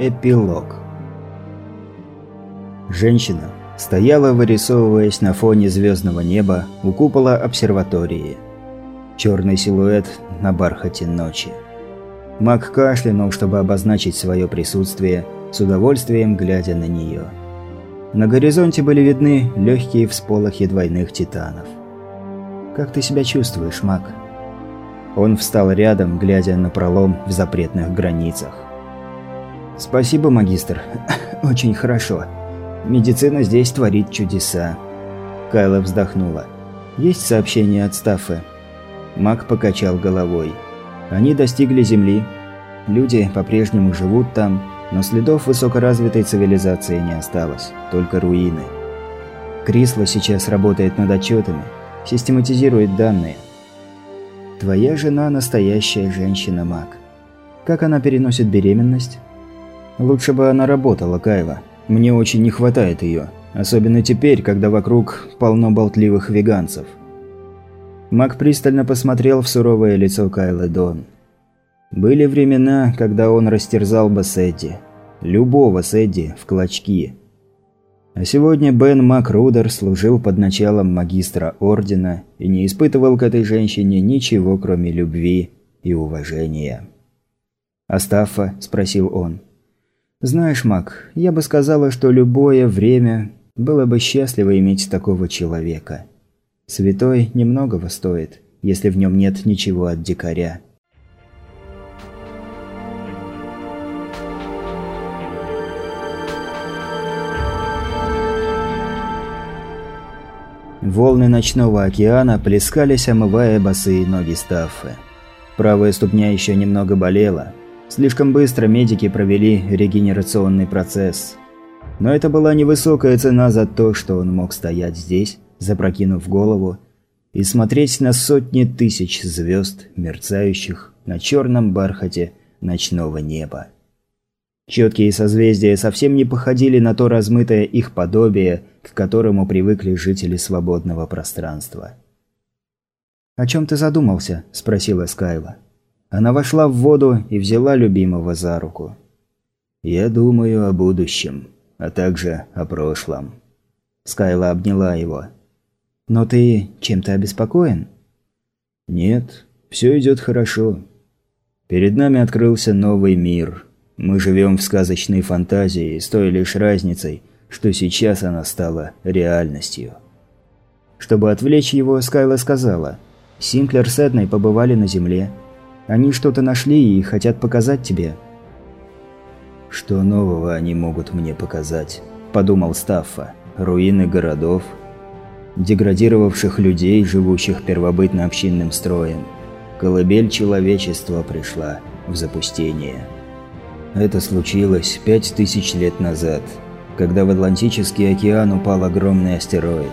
Эпилог Женщина стояла, вырисовываясь на фоне звездного неба у купола обсерватории. Черный силуэт на бархате ночи. Маг кашлянул, чтобы обозначить свое присутствие, с удовольствием глядя на нее. На горизонте были видны легкие всполохи двойных титанов. «Как ты себя чувствуешь, маг?» Он встал рядом, глядя на пролом в запретных границах. «Спасибо, магистр. Очень хорошо. Медицина здесь творит чудеса». Кайла вздохнула. «Есть сообщение от Стаффы?» Маг покачал головой. Они достигли Земли. Люди по-прежнему живут там, но следов высокоразвитой цивилизации не осталось, только руины. Крисла сейчас работает над отчетами, систематизирует данные. Твоя жена настоящая женщина-маг. Как она переносит беременность? Лучше бы она работала, Кайла. Мне очень не хватает ее. Особенно теперь, когда вокруг полно болтливых веганцев. Мак пристально посмотрел в суровое лицо Кайлы Дон. Были времена, когда он растерзал бы Сэдди. Любого Сэдди в клочки. А сегодня Бен Макрудер служил под началом магистра Ордена и не испытывал к этой женщине ничего, кроме любви и уважения. «Астафа?» – спросил он. «Знаешь, Мак, я бы сказала, что любое время было бы счастливо иметь такого человека. Святой немногого стоит, если в нем нет ничего от дикаря». Волны ночного океана плескались, омывая босые ноги Стаффы. Правая ступня еще немного болела, Слишком быстро медики провели регенерационный процесс. Но это была невысокая цена за то, что он мог стоять здесь, запрокинув голову, и смотреть на сотни тысяч звезд, мерцающих на черном бархате ночного неба. Четкие созвездия совсем не походили на то размытое их подобие, к которому привыкли жители свободного пространства. «О чем ты задумался?» – спросила Скайла. Она вошла в воду и взяла любимого за руку. «Я думаю о будущем, а также о прошлом». Скайла обняла его. «Но ты чем-то обеспокоен?» «Нет, все идет хорошо. Перед нами открылся новый мир. Мы живем в сказочной фантазии, с той лишь разницей, что сейчас она стала реальностью». Чтобы отвлечь его, Скайла сказала, «Синклер с Эдной побывали на Земле, они что-то нашли и хотят показать тебе». «Что нового они могут мне показать?» – подумал Стаффа. «Руины городов, деградировавших людей, живущих первобытно-общинным строем. Колыбель человечества пришла в запустение. Это случилось пять тысяч лет назад, когда в Атлантический океан упал огромный астероид.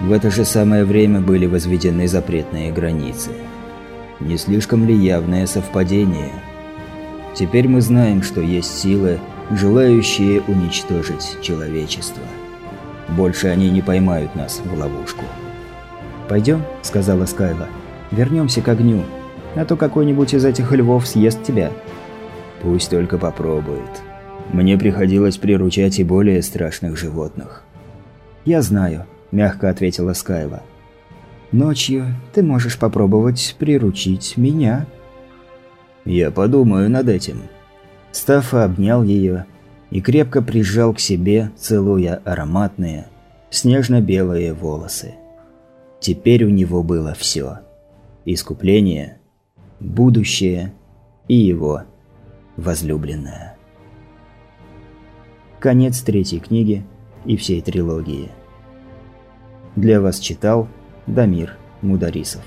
В это же самое время были возведены запретные границы. Не слишком ли явное совпадение? Теперь мы знаем, что есть силы, желающие уничтожить человечество. Больше они не поймают нас в ловушку. «Пойдем», — сказала Скайла. «Вернемся к огню, а то какой-нибудь из этих львов съест тебя». «Пусть только попробует. Мне приходилось приручать и более страшных животных». «Я знаю», – мягко ответила Скайла. Ночью ты можешь попробовать приручить меня». «Я подумаю над этим». Стаффа обнял ее и крепко прижал к себе, целуя ароматные, снежно-белые волосы. Теперь у него было все. Искупление, будущее и его возлюбленная. Конец третьей книги и всей трилогии. Для вас читал Дамир Мударисов.